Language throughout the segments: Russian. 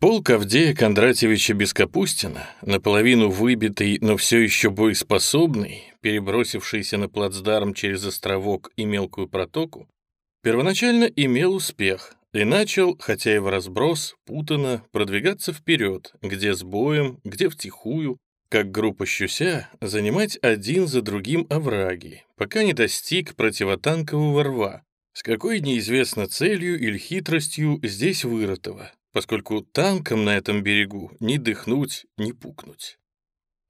Полк Авдея Кондратьевича Бескапустина, наполовину выбитый, но все еще боеспособный, перебросившийся на плацдарм через островок и мелкую протоку, первоначально имел успех и начал, хотя и в разброс, путано, продвигаться вперед, где с боем, где втихую, как группа щуся, занимать один за другим овраги, пока не достиг противотанкового рва, с какой неизвестно целью или хитростью здесь вырытого, поскольку танкам на этом берегу ни дыхнуть, ни пукнуть.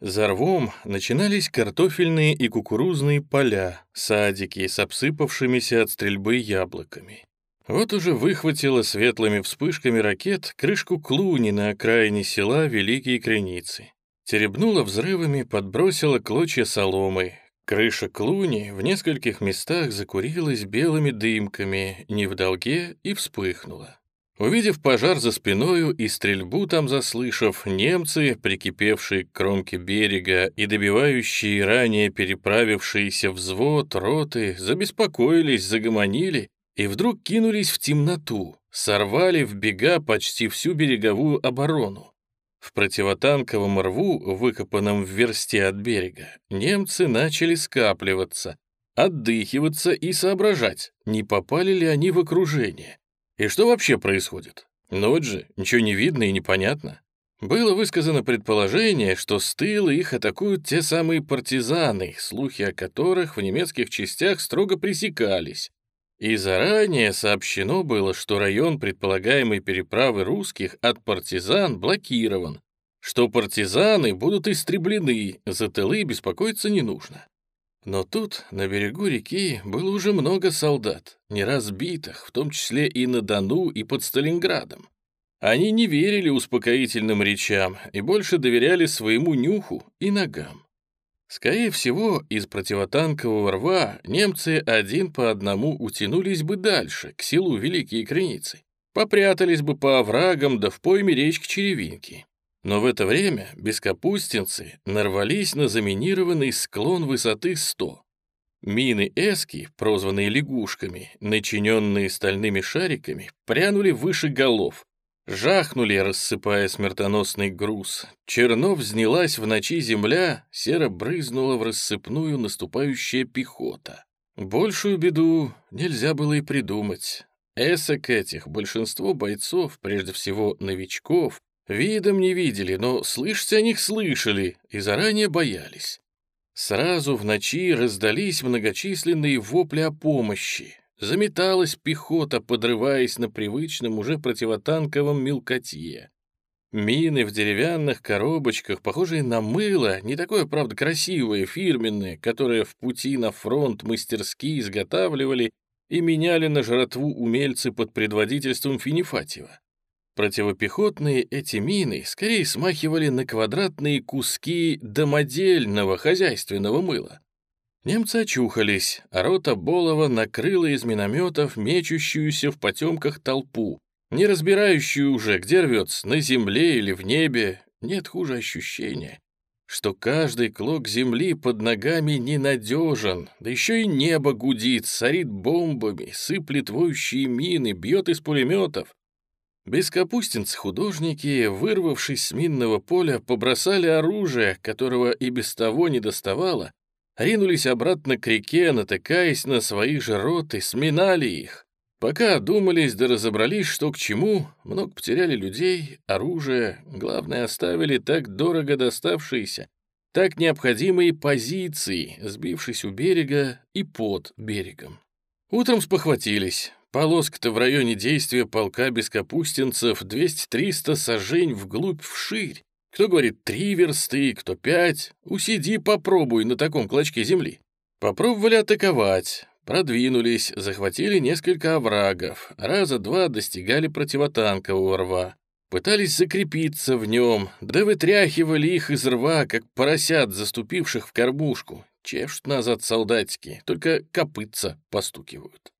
За рвом начинались картофельные и кукурузные поля, садики с обсыпавшимися от стрельбы яблоками. Вот уже выхватила светлыми вспышками ракет крышку клуни на окраине села Великие Креницы. Теребнула взрывами, подбросила клочья соломы. Крыша клуни в нескольких местах закурилась белыми дымками, не в долге, и вспыхнула. Увидев пожар за спиною и стрельбу там заслышав, немцы, прикипевшие к кромке берега и добивающие ранее переправившиеся взвод, роты, забеспокоились, загомонили и вдруг кинулись в темноту, сорвали в бега почти всю береговую оборону. В противотанковом рву, выкопанном в версте от берега, немцы начали скапливаться, отдыхиваться и соображать, не попали ли они в окружение. И что вообще происходит? Ночь же, ничего не видно и непонятно. Было высказано предположение, что с тыла их атакуют те самые партизаны, слухи о которых в немецких частях строго пресекались. И заранее сообщено было, что район предполагаемой переправы русских от партизан блокирован, что партизаны будут истреблены, за тылы беспокоиться не нужно. Но тут, на берегу реки, было уже много солдат, не разбитых, в том числе и на Дону, и под Сталинградом. Они не верили успокоительным речам и больше доверяли своему нюху и ногам. Скорее всего, из противотанкового рва немцы один по одному утянулись бы дальше, к селу Великие Креницы, попрятались бы по оврагам да в пойме речки Черевинки. Но в это время бескапустинцы нарвались на заминированный склон высоты 100. Мины эски, прозванные лягушками, начиненные стальными шариками, прянули выше голов, жахнули, рассыпая смертоносный груз. Черно взнялась в ночи земля, серо брызнула в рассыпную наступающая пехота. Большую беду нельзя было и придумать. Эсок этих большинство бойцов, прежде всего новичков, Видом не видели, но слышать о них слышали и заранее боялись. Сразу в ночи раздались многочисленные вопли о помощи. Заметалась пехота, подрываясь на привычном уже противотанковом мелкотье. Мины в деревянных коробочках, похожие на мыло, не такое, правда, красивое, фирменное, которое в пути на фронт мастерски изготавливали и меняли на жратву умельцы под предводительством Финифатьева. Противопехотные эти мины скорее смахивали на квадратные куски домодельного хозяйственного мыла. Немцы очухались, а рота Болова накрыла из минометов мечущуюся в потемках толпу, не разбирающую уже, где рвется, на земле или в небе. Нет хуже ощущения, что каждый клок земли под ногами ненадежен, да еще и небо гудит, сорит бомбами, сыплет воющие мины, бьет из пулеметов. Бескапустинцы-художники, вырвавшись с минного поля, побросали оружие, которого и без того не доставало, ринулись обратно к реке, натыкаясь на свои же роты, сминали их. Пока одумались да разобрались, что к чему, много потеряли людей, оружие, главное, оставили так дорого доставшиеся, так необходимые позиции, сбившись у берега и под берегом. Утром спохватились. Полоска-то в районе действия полка бескапустинцев 200-300 сажень вглубь вширь. Кто говорит три версты, кто пять. Усиди, попробуй на таком клочке земли. Попробовали атаковать. Продвинулись, захватили несколько оврагов, раза два достигали противотанкового рва. Пытались закрепиться в нем, да вытряхивали их из рва, как поросят, заступивших в кормушку. Чешут назад солдатики, только копытца постукивают.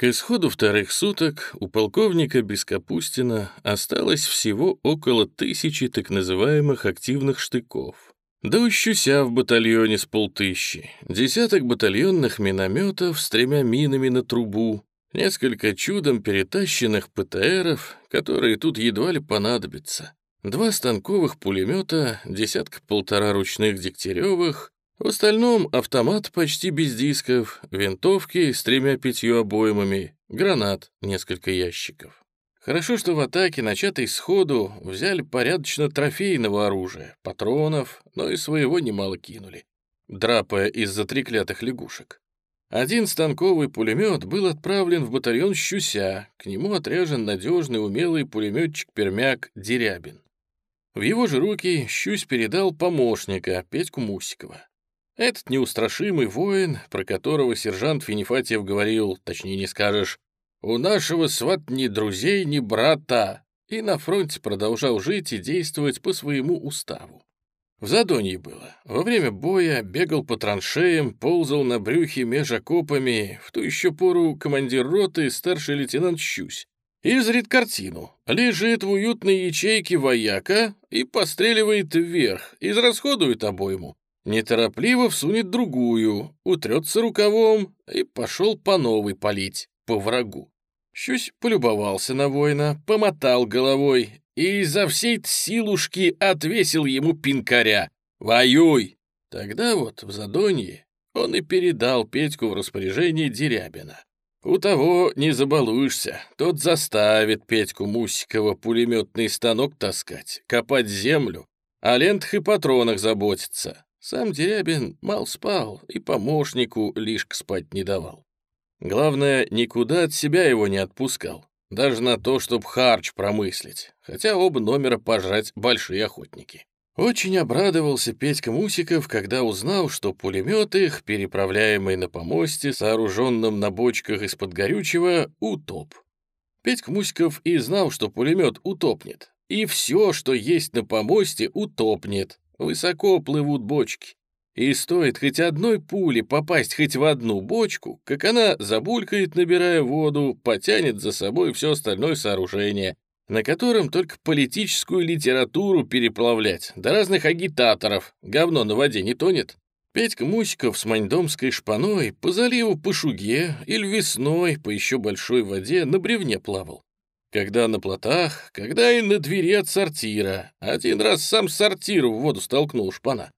К исходу вторых суток у полковника Бескапустина осталось всего около тысячи так называемых активных штыков. Да у Щуся в батальоне с полтыщи, десяток батальонных минометов с тремя минами на трубу, несколько чудом перетащенных ПТРов, которые тут едва ли понадобятся, два станковых пулемета, десятка-полтора ручных Дегтяревых, в остальном автомат почти без дисков, винтовки с тремя-пятью обоймами, гранат, несколько ящиков. Хорошо, что в атаке, начатой сходу, взяли порядочно трофейного оружия, патронов, но и своего немало кинули, драпая из-за треклятых лягушек. Один станковый пулемет был отправлен в батальон Щуся, к нему отряжен надежный умелый пулеметчик-пермяк Дерябин. В его же руки Щусь передал помощника, Петьку Мусикова. Этот неустрашимый воин, про которого сержант Финифатьев говорил, точнее не скажешь, «У нашего сват ни друзей, ни брата», и на фронте продолжал жить и действовать по своему уставу. В Задонье было. Во время боя бегал по траншеям, ползал на брюхе меж окопами, в ту еще пору командир роты старший лейтенант Щусь. И зрит картину. Лежит в уютной ячейке вояка и постреливает вверх, израсходует обойму. Неторопливо всунет другую, утрется рукавом и пошел по новой палить, по врагу. Щусь полюбовался на воина, помотал головой и изо всей силушки отвесил ему пинкаря. «Воюй!» Тогда вот в Задонье он и передал Петьку в распоряжение Дерябина. У того не забалуешься, тот заставит Петьку Мусикова пулеметный станок таскать, копать землю, о лентах и патронах заботиться. Сам Дерябин мал спал и помощнику лишь спать не давал. Главное, никуда от себя его не отпускал. Даже на то, чтобы харч промыслить, хотя оба номера пожрать большие охотники. Очень обрадовался Петька Мусиков, когда узнал, что пулемет их, переправляемый на помосте, сооруженном на бочках из-под горючего, утоп. Петька Мусиков и знал, что пулемет утопнет, и все, что есть на помосте, утопнет. Высоко плывут бочки. И стоит хоть одной пули попасть хоть в одну бочку, как она забулькает, набирая воду, потянет за собой все остальное сооружение, на котором только политическую литературу переплавлять, до разных агитаторов, говно на воде не тонет. Петька Мусиков с маньдомской шпаной по заливу по шуге или весной по еще большой воде на бревне плавал. Когда на плотах, когда и на двери от сортира. Один раз сам сортир в воду столкнул шпана.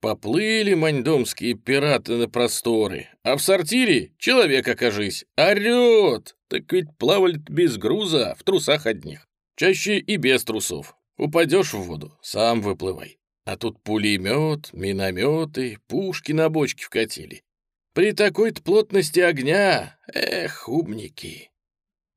Поплыли маньдомские пираты на просторы, а в сортире человек, окажись, орёт. Так ведь плавали без груза, в трусах одних. Чаще и без трусов. Упадешь в воду, сам выплывай. А тут пулемет, минометы, пушки на бочке вкатили. При такой-то плотности огня, эх, умники.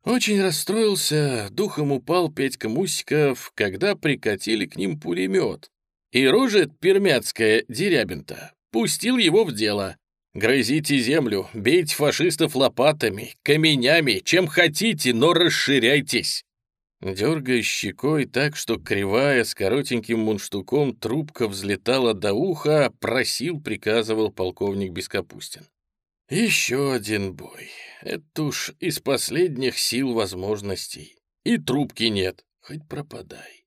Очень расстроился, духом упал Петька Мусиков, когда прикатили к ним пулемет. И рожет пермяцкая Дерябин-то пустил его в дело. Грызите землю, бейте фашистов лопатами, каменями, чем хотите, но расширяйтесь. Дергая щекой так, что кривая с коротеньким мунштуком трубка взлетала до уха, просил, приказывал полковник Бескапустин. Еще один бой. Это уж из последних сил возможностей. И трубки нет, хоть пропадай.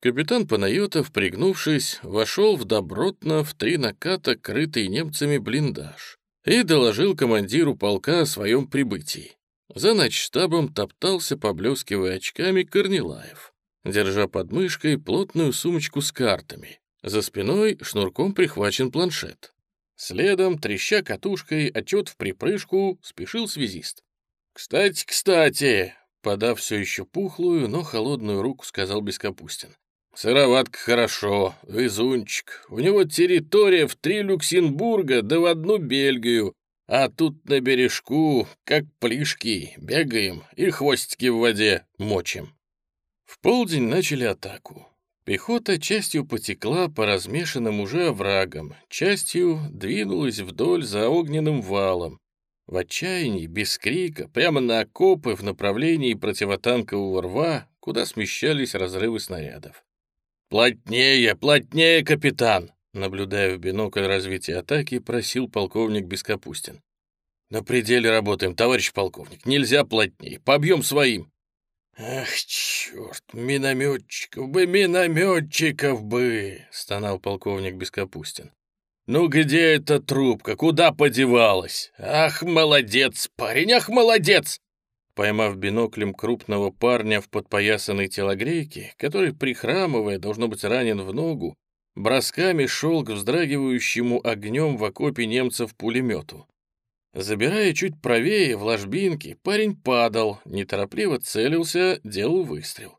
Капитан Панайотов, пригнувшись, вошел в добротно в три наката крытый немцами блиндаж и доложил командиру полка о своем прибытии. За штабом топтался, поблескивая очками, Корнилаев, держа под мышкой плотную сумочку с картами. За спиной шнурком прихвачен планшет. Следом, треща катушкой, отчет в припрыжку, спешил связист. «Кстати, кстати!» Подав все еще пухлую, но холодную руку, сказал Бескапустин. Сыроватка хорошо, везунчик. У него территория в три Люксембурга да в одну Бельгию. А тут на бережку, как плишки, бегаем и хвостики в воде мочим. В полдень начали атаку. Пехота частью потекла по размешанным уже оврагам, частью двинулась вдоль за огненным валом. В отчаянии, без крика, прямо на окопы в направлении противотанкового рва, куда смещались разрывы снарядов. «Плотнее, плотнее, капитан!» Наблюдая в бинокль развития атаки, просил полковник Бескапустин. «На пределе работаем, товарищ полковник. Нельзя плотнее. Побьем своим». «Ах, черт, минометчиков бы, минометчиков бы!» — стонал полковник Бескапустин. «Ну где эта трубка? Куда подевалась? Ах, молодец, парень, ах, молодец!» Поймав биноклем крупного парня в подпоясанной телогрейке, который, прихрамывая, должно быть ранен в ногу, бросками шел к вздрагивающему огнем в окопе немцев пулемету. Забирая чуть правее, в ложбинке, парень падал, неторопливо целился, делал выстрел.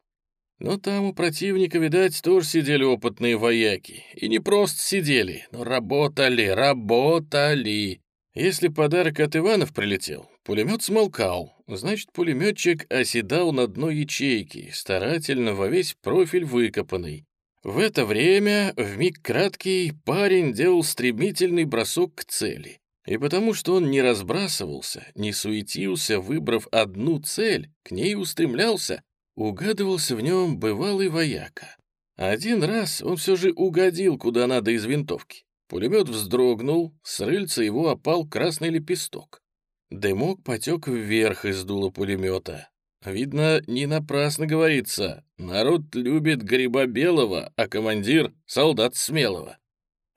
Но там у противника, видать, тоже сидели опытные вояки. И не просто сидели, но работали, работали. Если подарок от Иванов прилетел, пулемет смолкал, значит, пулеметчик оседал на дно ячейки, старательно во весь профиль выкопанный. В это время, в миг краткий, парень делал стремительный бросок к цели. И потому что он не разбрасывался, не суетился, выбрав одну цель, к ней устремлялся, угадывался в нем бывалый вояка. Один раз он все же угодил куда надо из винтовки. Пулемет вздрогнул, с рыльца его опал красный лепесток. Дымок потек вверх из дула пулемета. Видно, не напрасно говорится. Народ любит гриба белого, а командир — солдат смелого.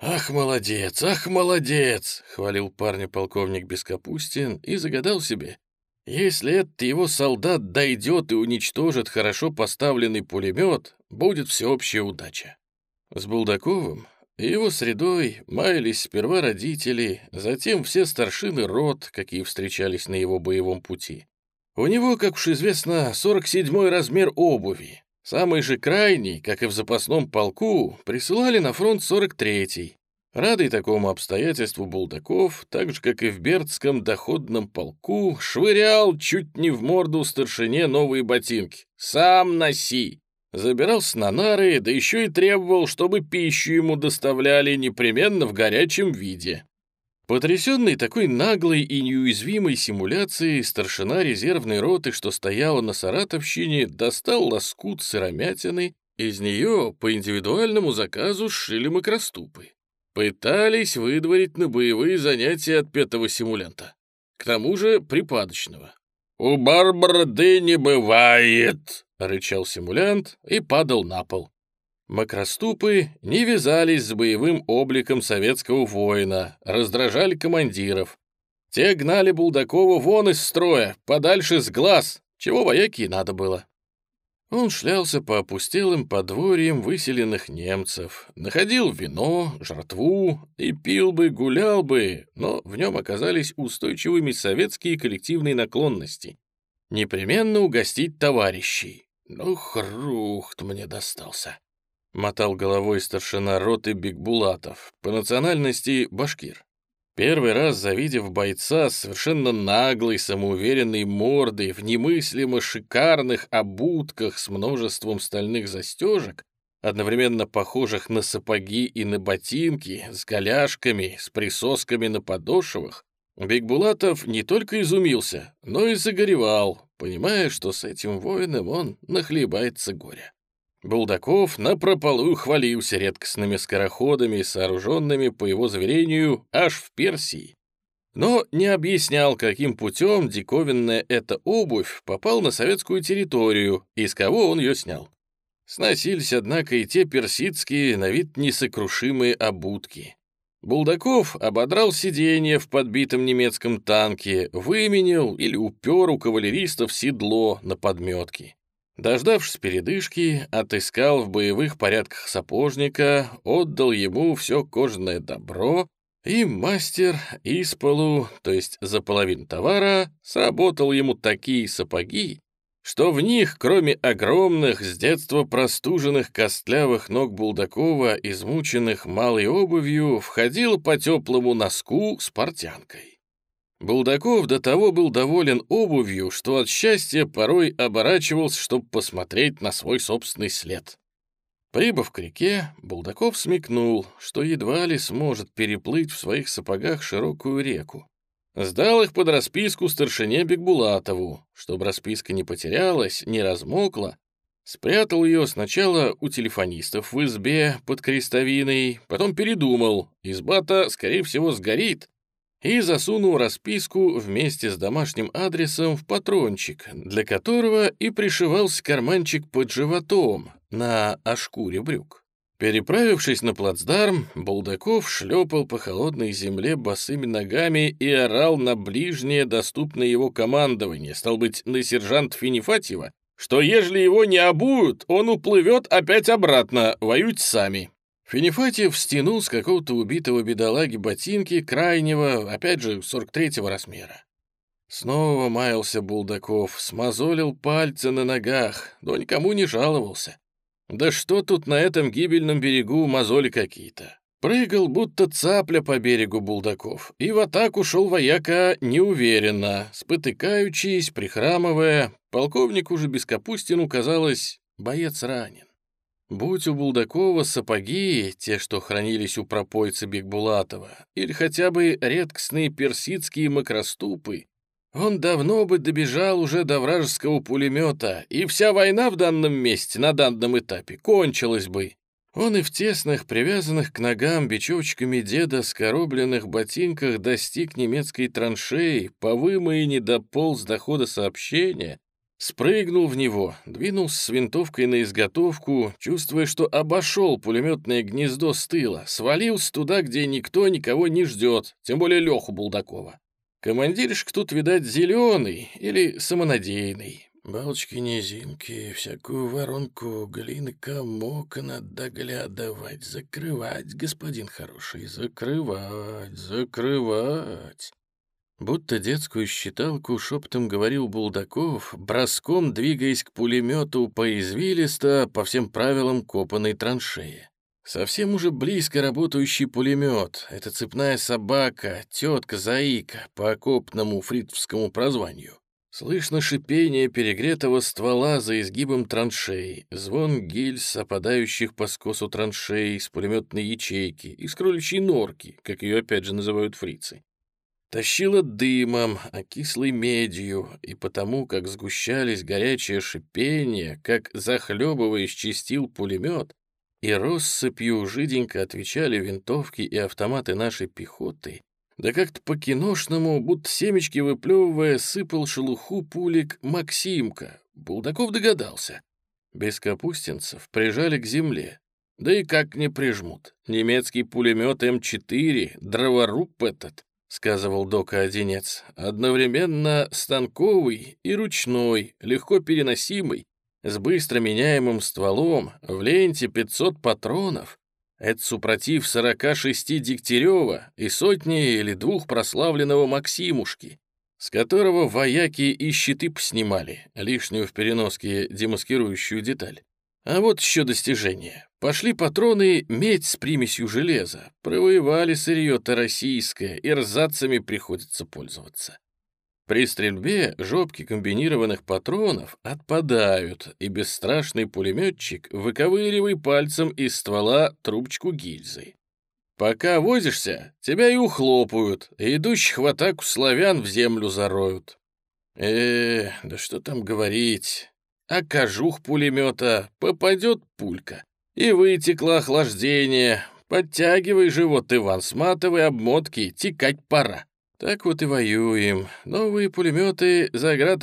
«Ах, молодец, ах, молодец!» — хвалил парня полковник Бескапустин и загадал себе. «Если этот его солдат дойдет и уничтожит хорошо поставленный пулемет, будет всеобщая удача». С Булдаковым и его средой маялись сперва родители, затем все старшины рот, какие встречались на его боевом пути. У него, как уж известно, 47-й размер обуви, Самый же крайний, как и в запасном полку, присылали на фронт 43-й. Радый такому обстоятельству Булдаков, так же, как и в Бердском доходном полку, швырял чуть не в морду старшине новые ботинки. «Сам носи!» Забирался на нары, да еще и требовал, чтобы пищу ему доставляли непременно в горячем виде. Потрясенный такой наглой и неуязвимой симуляцией, старшина резервной роты, что стояла на Саратовщине, достал лоскут сыромятины, из нее по индивидуальному заказу сшили макроступы. Пытались выдворить на боевые занятия от пятого симулянта. К тому же припадочного. «У Барбарды не бывает!» — рычал симулянт и падал на пол. Макроступы не вязались с боевым обликом советского воина, раздражали командиров. Те гнали Булдакова вон из строя, подальше с глаз, чего вояки надо было. Он шлялся по опустелым подворьям выселенных немцев, находил вино, жратву и пил бы, гулял бы, но в нем оказались устойчивыми советские коллективные наклонности. Непременно угостить товарищей. Ну, хрухт мне достался. Мотал головой старшина роты Бигбулатов, по национальности башкир. Первый раз завидев бойца совершенно наглой, самоуверенной мордой, в немыслимо шикарных обутках с множеством стальных застежек, одновременно похожих на сапоги и на ботинки, с голяшками, с присосками на подошвах, Бигбулатов не только изумился, но и загоревал, понимая, что с этим воином он нахлебается горя. Булдаков напропалую хвалился редкостными скороходами, сооруженными, по его заверению, аж в Персии. Но не объяснял, каким путем диковинная эта обувь попал на советскую территорию и с кого он ее снял. Сносились, однако, и те персидские, на вид несокрушимые обутки. Булдаков ободрал сиденье в подбитом немецком танке, выменил или упер у кавалеристов седло на подметке. Дождавшись передышки, отыскал в боевых порядках сапожника, отдал ему все кожаное добро, и мастер из полу, то есть за половину товара, сработал ему такие сапоги, что в них, кроме огромных, с детства простуженных костлявых ног Булдакова, измученных малой обувью, входил по теплому носку с портянкой. Булдаков до того был доволен обувью, что от счастья порой оборачивался, чтобы посмотреть на свой собственный след. Прибыв к реке, Булдаков смекнул, что едва ли сможет переплыть в своих сапогах широкую реку. Сдал их под расписку старшине Бекбулатову, чтобы расписка не потерялась, не размокла, Спрятал ее сначала у телефонистов в избе под крестовиной, потом передумал, изба-то, скорее всего, сгорит, и засунул расписку вместе с домашним адресом в патрончик, для которого и пришивался карманчик под животом на ошкуре брюк. Переправившись на плацдарм, Булдаков шлепал по холодной земле босыми ногами и орал на ближнее доступное его командование, стал быть, на сержант Финифатьева, что ежели его не обуют, он уплывет опять обратно, воють сами. Финифатьев стянул с какого-то убитого бедолаги ботинки крайнего, опять же, 43-го размера. Снова маялся Булдаков, смазолил пальцы на ногах, но никому не жаловался. Да что тут на этом гибельном берегу мозоли какие-то? Прыгал, будто цапля по берегу Булдаков, и в атаку шел вояка неуверенно, спотыкаючись, прихрамывая. Полковнику же Бескапустину казалось, боец ранен. Будь у Булдакова сапоги, те, что хранились у пропойца Бекбулатова, или хотя бы редкостные персидские макроступы, он давно бы добежал уже до вражеского пулемета, и вся война в данном месте, на данном этапе, кончилась бы. Он и в тесных, привязанных к ногам бечевочками деда скоробленных ботинках достиг немецкой траншеи, по вымоине дополз до хода сообщения, спрыгнул в него, двинулся с винтовкой на изготовку, чувствуя, что обошел пулеметное гнездо с тыла, свалился туда, где никто никого не ждет, тем более Леху Булдакова. Командиришка тут, видать, зеленый или самонадеянный. Балочки-низинки, всякую воронку, глины комок надо доглядывать, закрывать, господин хороший, закрывать, закрывать. Будто детскую считалку шептом говорил Булдаков, броском двигаясь к пулемету по извилисто, по всем правилам копанной траншеи. Совсем уже близко работающий пулемет. Это цепная собака, тетка-заика по окопному фритовскому прозванию. Слышно шипение перегретого ствола за изгибом траншей, звон гильз, опадающих по скосу траншей с пулеметной ячейки, из кроличьей норки, как ее опять же называют фрицы. Тащило дымом, а кислой медью, и потому, как сгущались горячее шипение, как, захлебываясь, чистил пулемет, и россыпью жиденько отвечали винтовки и автоматы нашей пехоты, да как-то по-киношному, будто семечки выплевывая, сыпал шелуху пулик Максимка. Булдаков догадался. Без капустинцев прижали к земле. Да и как не прижмут. Немецкий пулемет М4, дроворуб этот, сказывал Дока-одинец, одновременно станковый и ручной, легко переносимый, с быстро меняемым стволом, в ленте 500 патронов. Это супротив 46 Дегтярева и сотни или двух прославленного Максимушки, с которого вояки и щиты поснимали, лишнюю в переноске демаскирующую деталь. А вот еще достижение. Пошли патроны медь с примесью железа. Провоевали сырье-то российское, и рзацами приходится пользоваться. При стрельбе жопки комбинированных патронов отпадают, и бесстрашный пулеметчик выковыривай пальцем из ствола трубочку гильзы. Пока возишься, тебя и ухлопают, и идущих в атаку славян в землю зароют. Э, да что там говорить. А кожух пулемета попадет пулька. И вытекло охлаждение. Подтягивай живот, Иван, сматывай обмотки, текать пора. Так вот и воюем. Новые пулеметы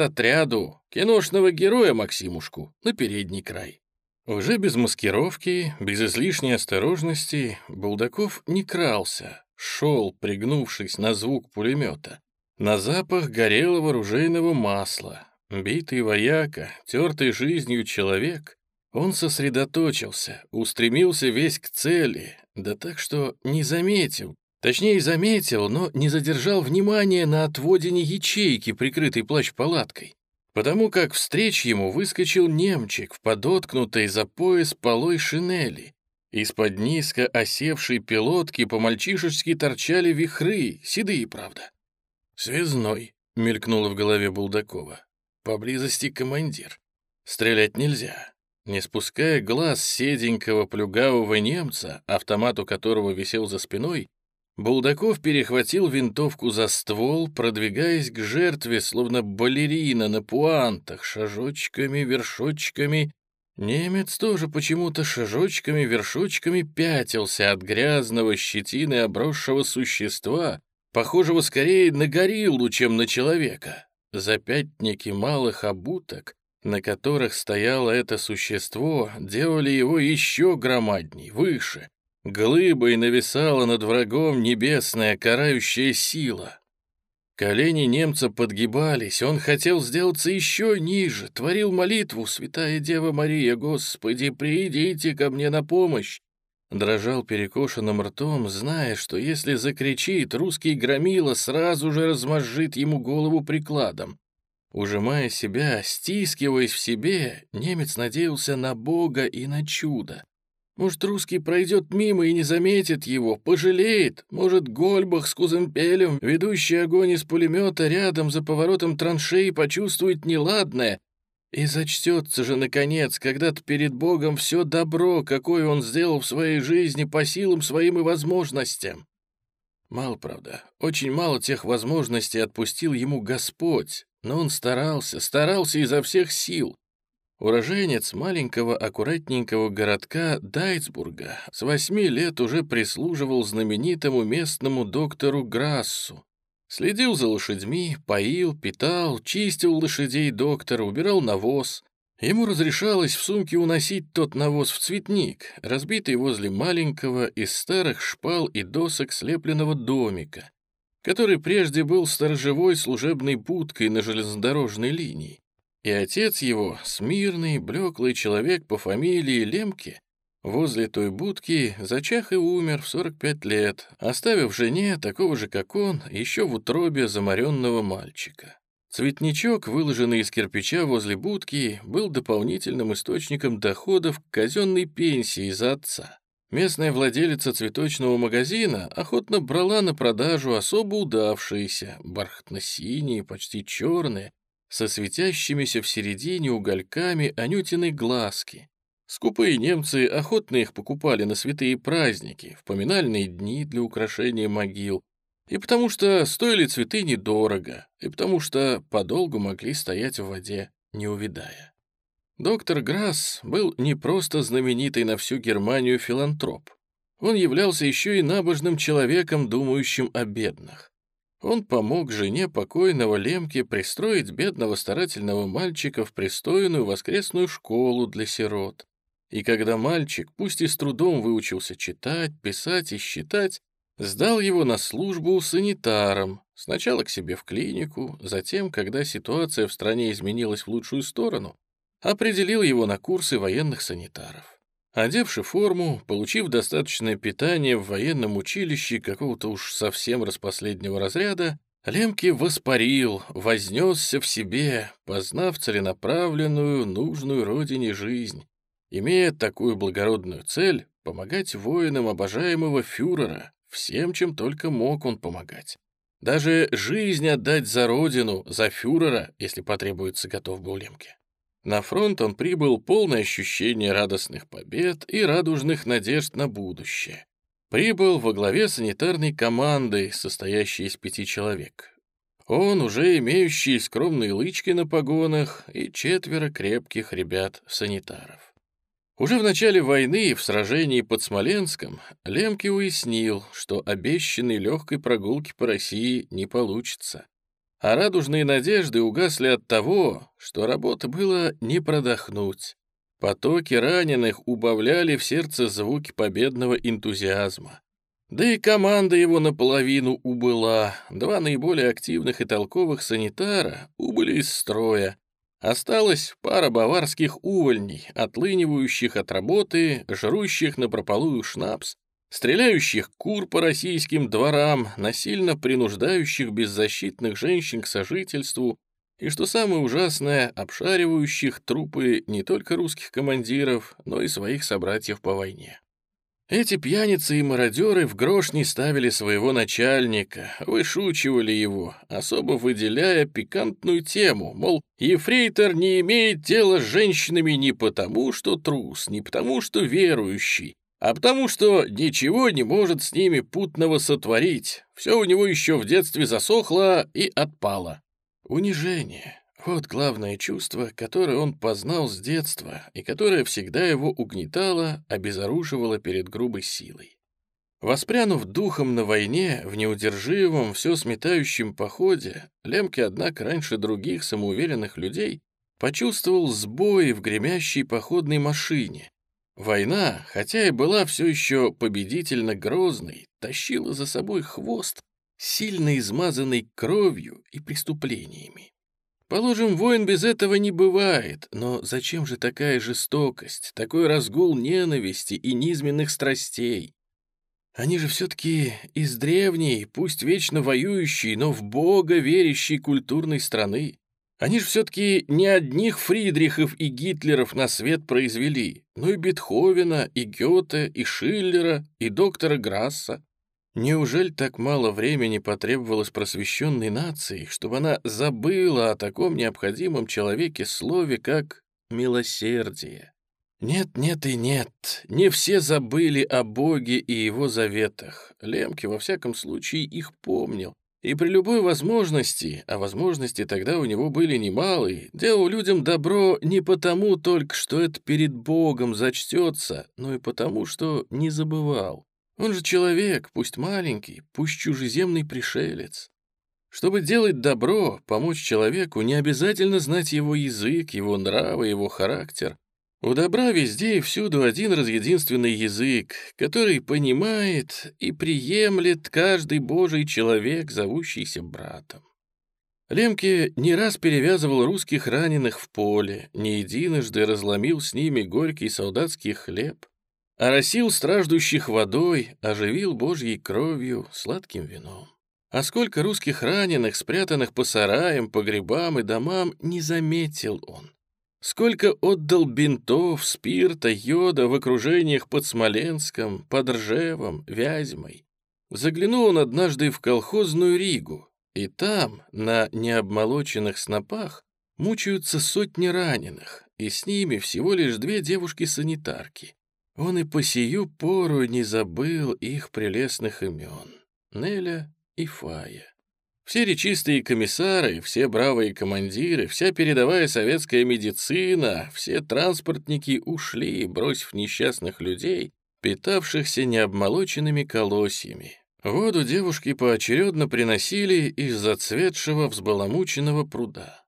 отряду, киношного героя Максимушку на передний край. Уже без маскировки, без излишней осторожности, Булдаков не крался, шел, пригнувшись на звук пулемета, на запах горелого ружейного масла. Битый вояка, тертый жизнью человек, он сосредоточился, устремился весь к цели, да так что не заметил, Точнее, заметил, но не задержал внимания на отводине ячейки, прикрытой плащ-палаткой, потому как встреч ему выскочил немчик в подоткнутой за пояс полой шинели. Из-под низко осевшей пилотки по-мальчишески торчали вихры, седые, правда. «Связной», — мелькнуло в голове Булдакова. «Поблизости командир. Стрелять нельзя». Не спуская глаз седенького плюгавого немца, автомат у которого висел за спиной, Булдаков перехватил винтовку за ствол, продвигаясь к жертве, словно балерина на пуантах, шажочками, вершочками. Немец тоже почему-то шажочками, вершочками пятился от грязного щетины обросшего существа, похожего скорее на гориллу, чем на человека. Запятники малых обуток на которых стояло это существо, делали его еще громадней, выше. Глыбой нависала над врагом небесная карающая сила. Колени немца подгибались, он хотел сделаться еще ниже, творил молитву «Святая Дева Мария, Господи, придите ко мне на помощь!» Дрожал перекошенным ртом, зная, что если закричит, русский громила сразу же размозжит ему голову прикладом. Ужимая себя, стискиваясь в себе, немец надеялся на Бога и на чудо. Может, русский пройдет мимо и не заметит его, пожалеет. Может, Гольбах с Куземпелем, ведущий огонь из пулемета рядом за поворотом траншеи, почувствует неладное и зачтется же, наконец, когда-то перед Богом все добро, какое он сделал в своей жизни по силам своим и возможностям. Мало, правда, очень мало тех возможностей отпустил ему Господь, но он старался, старался изо всех сил. Уроженец маленького аккуратненького городка Дайцбурга с восьми лет уже прислуживал знаменитому местному доктору Грассу. Следил за лошадьми, поил, питал, чистил лошадей доктор, убирал навоз. Ему разрешалось в сумке уносить тот навоз в цветник, разбитый возле маленького из старых шпал и досок слепленного домика, который прежде был сторожевой служебной будкой на железнодорожной линии. И отец его, смирный, блеклый человек по фамилии Лемке, возле той будки зачах и умер в 45 лет, оставив жене, такого же, как он, еще в утробе заморенного мальчика. Цветничок, выложенный из кирпича возле будки, был дополнительным источником доходов к казенной пенсии за отца. Местная владелица цветочного магазина охотно брала на продажу особо удавшиеся, бархатно-синие, почти черные, со светящимися в середине угольками анютиной глазки. Скупые немцы охотно их покупали на святые праздники, в поминальные дни для украшения могил, и потому что стоили цветы недорого, и потому что подолгу могли стоять в воде, не увядая. Доктор Грасс был не просто знаменитый на всю Германию филантроп. Он являлся еще и набожным человеком, думающим о бедных. Он помог жене покойного Лемки пристроить бедного старательного мальчика в пристойную воскресную школу для сирот. И когда мальчик, пусть и с трудом выучился читать, писать и считать, сдал его на службу санитаром, сначала к себе в клинику, затем, когда ситуация в стране изменилась в лучшую сторону, определил его на курсы военных санитаров. Одевши форму, получив достаточное питание в военном училище какого-то уж совсем распоследнего разряда, Лемки воспарил, вознесся в себе, познав целенаправленную, нужную родине жизнь, имея такую благородную цель — помогать воинам обожаемого фюрера, всем, чем только мог он помогать. Даже жизнь отдать за родину, за фюрера, если потребуется, готов был Лемке. На фронт он прибыл полное ощущение радостных побед и радужных надежд на будущее. Прибыл во главе санитарной команды, состоящей из пяти человек. Он, уже имеющий скромные лычки на погонах и четверо крепких ребят-санитаров. Уже в начале войны, в сражении под Смоленском, Лемке уяснил, что обещанной легкой прогулки по России не получится а радужные надежды угасли от того, что работы было не продохнуть. Потоки раненых убавляли в сердце звуки победного энтузиазма. Да и команда его наполовину убыла, два наиболее активных и толковых санитара убыли из строя. Осталась пара баварских увольней, отлынивающих от работы, жрущих на прополую шнапс, стреляющих кур по российским дворам, насильно принуждающих беззащитных женщин к сожительству и, что самое ужасное, обшаривающих трупы не только русских командиров, но и своих собратьев по войне. Эти пьяницы и мародеры в грош не ставили своего начальника, вышучивали его, особо выделяя пикантную тему, мол, ефрейтор не имеет дела с женщинами не потому, что трус, не потому, что верующий, а потому что ничего не может с ними путного сотворить. Все у него еще в детстве засохло и отпало. Унижение — вот главное чувство, которое он познал с детства и которое всегда его угнетало, обезоруживало перед грубой силой. Воспрянув духом на войне, в неудержимом, все сметающем походе, Лемке, однако, раньше других самоуверенных людей почувствовал сбои в гремящей походной машине. Война, хотя и была все еще победительно грозной, тащила за собой хвост, сильно измазанный кровью и преступлениями. Положим, войн без этого не бывает, но зачем же такая жестокость, такой разгул ненависти и низменных страстей? Они же все-таки из древней, пусть вечно воюющей, но в Бога верящей культурной страны. Они же все-таки не одних Фридрихов и Гитлеров на свет произвели, но и Бетховена, и Гёте, и Шиллера, и доктора Грасса. Неужели так мало времени потребовалось просвещенной нации, чтобы она забыла о таком необходимом человеке слове, как «милосердие»? Нет, нет и нет, не все забыли о Боге и его заветах. Лемке, во всяком случае, их помнил. И при любой возможности, а возможности тогда у него были немалые, делал людям добро не потому только, что это перед Богом зачтется, но и потому, что не забывал. Он же человек, пусть маленький, пусть чужеземный пришелец. Чтобы делать добро, помочь человеку, не обязательно знать его язык, его нравы, его характер. У добра везде и всюду один разъединственный язык, который понимает и приемлет каждый божий человек, зовущийся братом. Лемке не раз перевязывал русских раненых в поле, не единожды разломил с ними горький солдатский хлеб, Оросил страждущих водой, оживил божьей кровью, сладким вином. А сколько русских раненых, спрятанных по сараям, погребам и домам, не заметил он. Сколько отдал бинтов, спирта, йода в окружениях под Смоленском, под Ржевом, Вязьмой. Заглянул он однажды в колхозную Ригу, и там, на необмолоченных снопах, мучаются сотни раненых, и с ними всего лишь две девушки-санитарки. Он и по сию пору не забыл их прелестных имен — Неля и Фая. Все речистые комиссары, все бравые командиры, вся передовая советская медицина, все транспортники ушли, бросив несчастных людей, питавшихся необмолоченными колосьями. Воду девушки поочередно приносили из зацветшего взбаламученного пруда.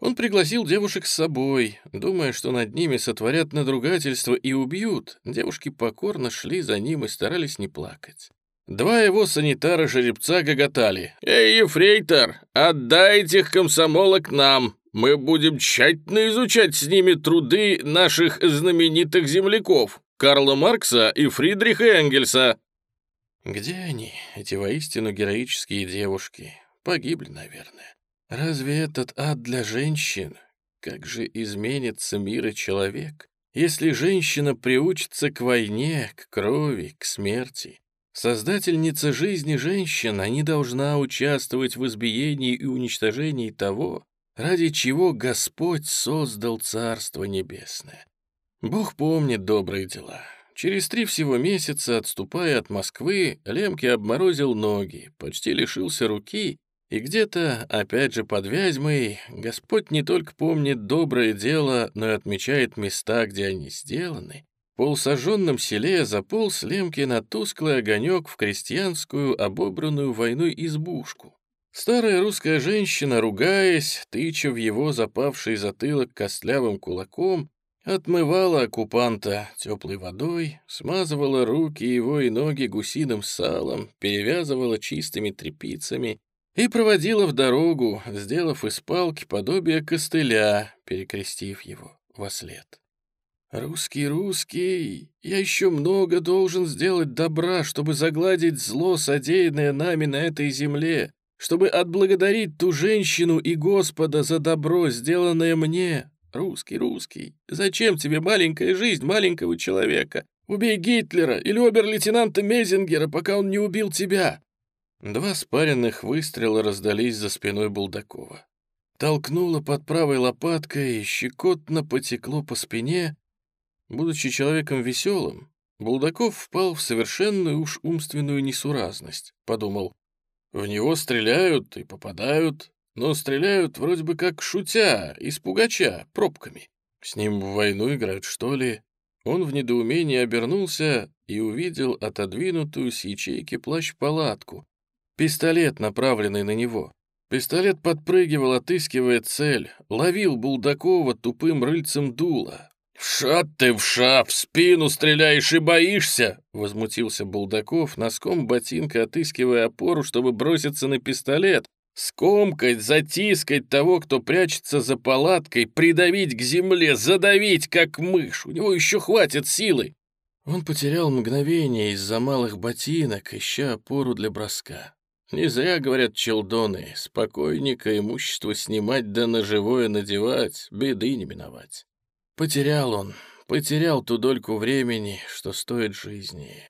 Он пригласил девушек с собой, думая, что над ними сотворят надругательство и убьют. Девушки покорно шли за ним и старались не плакать. Два его санитара-жеребца гоготали. «Эй, ефрейтор, отдай этих комсомолок нам! Мы будем тщательно изучать с ними труды наших знаменитых земляков, Карла Маркса и Фридриха Энгельса». Где они, эти воистину героические девушки? Погибли, наверное. Разве этот ад для женщин? Как же изменится мир и человек, если женщина приучится к войне, к крови, к смерти? Создательница жизни женщина не должна участвовать в избиении и уничтожении того, ради чего Господь создал Царство Небесное. Бог помнит добрые дела. Через три всего месяца, отступая от Москвы, Лемке обморозил ноги, почти лишился руки и где-то, опять же под Вязьмой, Господь не только помнит доброе дело, но и отмечает места, где они сделаны. В полсожженном селе заполз Лемки на тусклый огонек в крестьянскую, обобранную войной избушку. Старая русская женщина, ругаясь, тыча в его запавший затылок костлявым кулаком, отмывала оккупанта теплой водой, смазывала руки его и ноги гусиным салом, перевязывала чистыми тряпицами, и проводила в дорогу, сделав из палки подобие костыля, перекрестив его во след. «Русский, русский, я еще много должен сделать добра, чтобы загладить зло, содеянное нами на этой земле, чтобы отблагодарить ту женщину и Господа за добро, сделанное мне. Русский, русский, зачем тебе маленькая жизнь маленького человека? Убей Гитлера или обер-лейтенанта Мезингера, пока он не убил тебя. Два спаренных выстрела раздались за спиной Булдакова. Толкнуло под правой лопаткой, щекотно потекло по спине. Будучи человеком веселым, Булдаков впал в совершенную уж умственную несуразность. Подумал, в него стреляют и попадают, но стреляют вроде бы как шутя, из пугача, пробками. С ним в войну играют, что ли? Он в недоумении обернулся и увидел отодвинутую с ячейки плащ-палатку, Пистолет, направленный на него. Пистолет подпрыгивал, отыскивая цель, ловил Булдакова тупым рыльцем дула. «Ша ты в ша, в спину стреляешь и боишься!» — возмутился Булдаков, носком ботинка отыскивая опору, чтобы броситься на пистолет, скомкать, затискать того, кто прячется за палаткой, придавить к земле, задавить, как мышь. У него еще хватит силы. Он потерял мгновение из-за малых ботинок, ища опору для броска. Не зря, говорят челдоны, спокойника имущество снимать да на живое надевать, беды не миновать. Потерял он, потерял ту дольку времени, что стоит жизни.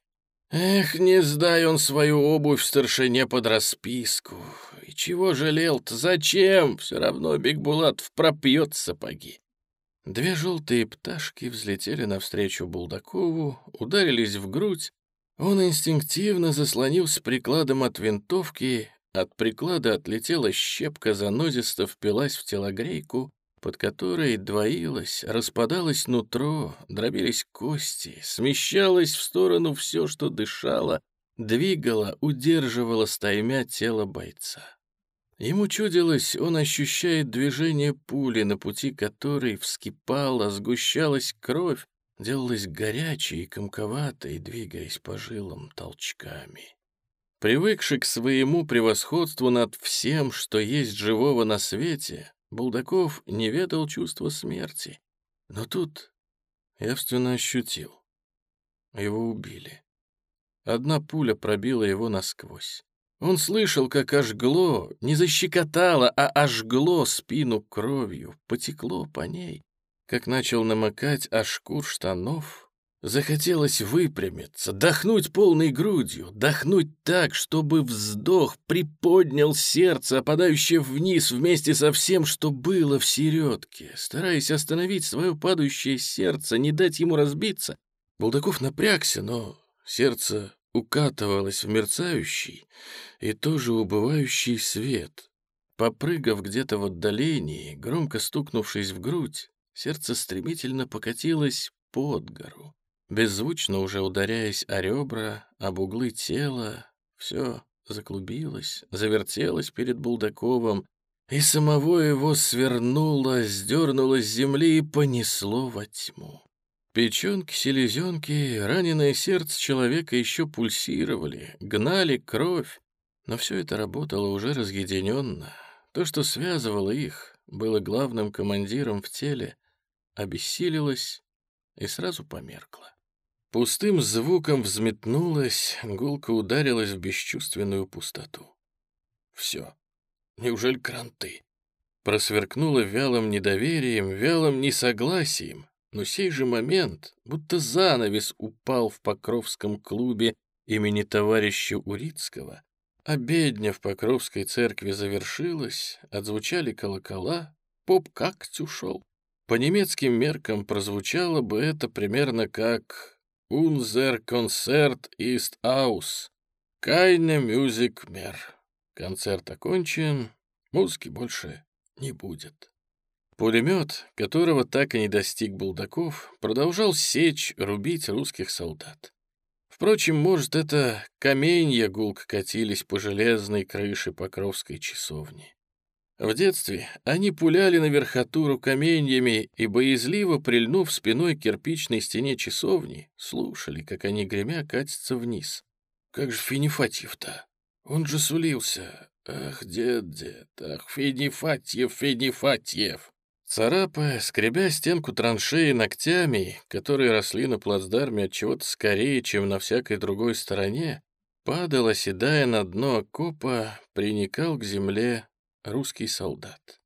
Эх, не сдай он свою обувь старшине под расписку. И чего жалел-то? Зачем? Все равно Бигбулатов пропьет сапоги. Две желтые пташки взлетели навстречу Булдакову, ударились в грудь. Он инстинктивно заслонился прикладом от винтовки, от приклада отлетела щепка, занозисто впилась в телогрейку, под которой двоилось, распадалось нутро, дробились кости, смещалось в сторону все, что дышало, двигало, удерживало стаймя тело бойца. Ему чудилось, он ощущает движение пули, на пути которой вскипала, сгущалась кровь, делалась горячей и комковатой, двигаясь по жилам толчками. Привыкший к своему превосходству над всем, что есть живого на свете, Булдаков не ведал чувства смерти, но тут явственно ощутил. Его убили. Одна пуля пробила его насквозь. Он слышал, как ожгло, не защекотало, а ожгло спину кровью, потекло по ней, как начал намокать ошкур штанов, Захотелось выпрямиться, дохнуть полной грудью, дохнуть так, чтобы вздох приподнял сердце, опадающее вниз вместе со всем, что было в середке. Стараясь остановить свое падающее сердце, не дать ему разбиться, Булдаков напрягся, но сердце укатывалось в мерцающий и тоже убывающий свет. Попрыгав где-то в отдалении, громко стукнувшись в грудь, сердце стремительно покатилось под гору. Беззвучно уже ударяясь о ребра, об углы тела, все заклубилось, завертелось перед Булдаковым, и самого его свернуло, сдернуло с земли и понесло во тьму. Печенки, селезенки, раненое сердце человека еще пульсировали, гнали кровь, но все это работало уже разъединенно. То, что связывало их, было главным командиром в теле, обессилилось и сразу померкло. Пустым звуком взметнулась, гулко ударилась в бесчувственную пустоту. Все. Неужели кранты? Просверкнуло вялым недоверием, вялым несогласием, но сей же момент, будто занавес упал в Покровском клубе имени товарища Урицкого, обедня в Покровской церкви завершилась, отзвучали колокола, поп как ушел. По немецким меркам прозвучало бы это примерно как Unser Konzert ist aus. Keine Musik mehr. Концерт окончен, музыки больше не будет. Пулемет, которого так и не достиг Булдаков, продолжал сечь, рубить русских солдат. Впрочем, может, это каменья гулк катились по железной крыше Покровской часовни. В детстве они пуляли на верхотуру каменьями и, боязливо прильнув спиной к кирпичной стене часовни, слушали, как они гремя катятся вниз. «Как же Финифатьев-то? Он же сулился. Ах, дед, дед, ах, Финифатьев, Финифатьев!» Царапая, скребя стенку траншеи ногтями, которые росли на плацдарме от чего-то скорее, чем на всякой другой стороне, падал, оседая на дно окопа, приникал к земле русский солдат.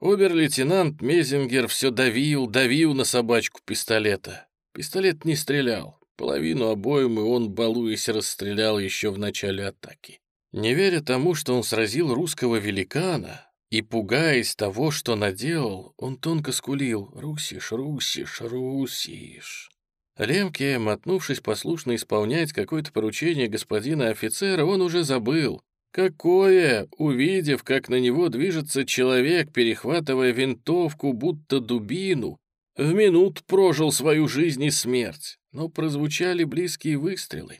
Обер-лейтенант Мезингер все давил, давил на собачку пистолета. Пистолет не стрелял. Половину обоймы он, балуясь, расстрелял еще в начале атаки. Не веря тому, что он сразил русского великана, и пугаясь того, что наделал, он тонко скулил «Русиш, Русиш, Русиш». Лемке, мотнувшись послушно исполнять какое-то поручение господина офицера, он уже забыл, Какое, увидев, как на него движется человек, перехватывая винтовку, будто дубину, в минут прожил свою жизнь и смерть, но прозвучали близкие выстрелы.